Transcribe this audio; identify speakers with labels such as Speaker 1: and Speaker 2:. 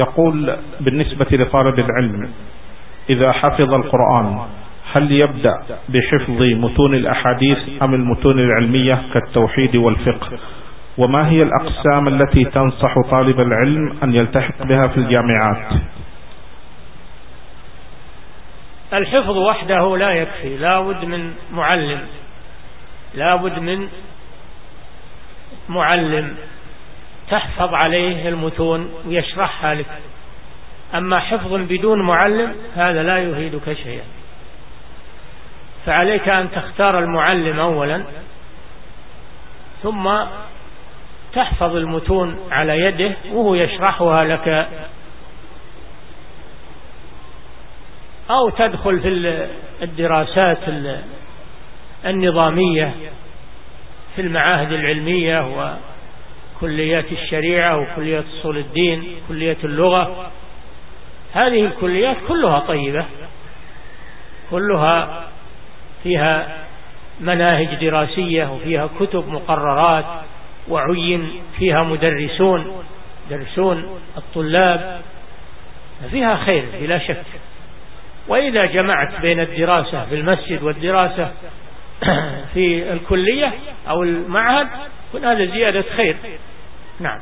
Speaker 1: يقول بالنسبة لطالب العلم إذا حفظ القرآن هل يبدأ بحفظ متون الأحاديث أم المتون العلمية كالتوحيد والفقه؟ وما هي الأقسام التي تنصح طالب العلم أن يلتحق بها في الجامعات؟
Speaker 2: الحفظ وحده لا يكفي لا بد من معلم لا بد من معلم. تحفظ عليه المتون ويشرحها لك. أما حفظ بدون معلم هذا لا يفيدك شيئا. فعليك أن تختار المعلم أولا ثم تحفظ المتون على يده وهو يشرحها لك. أو تدخل في الدراسات النظامية في المعاهد العلمية وكليات الشريعة وكليات أصول الدين كلية اللغة. هذه الكليات كلها طيبة كلها فيها مناهج دراسية وفيها كتب مقررات وعين فيها مدرسون درسون الطلاب فيها خير بلا شك. وإذا جمعت بين الدراسة في المسجد والدراسة في الكلية أو المعهد كن هذا زيادة خير. نعم.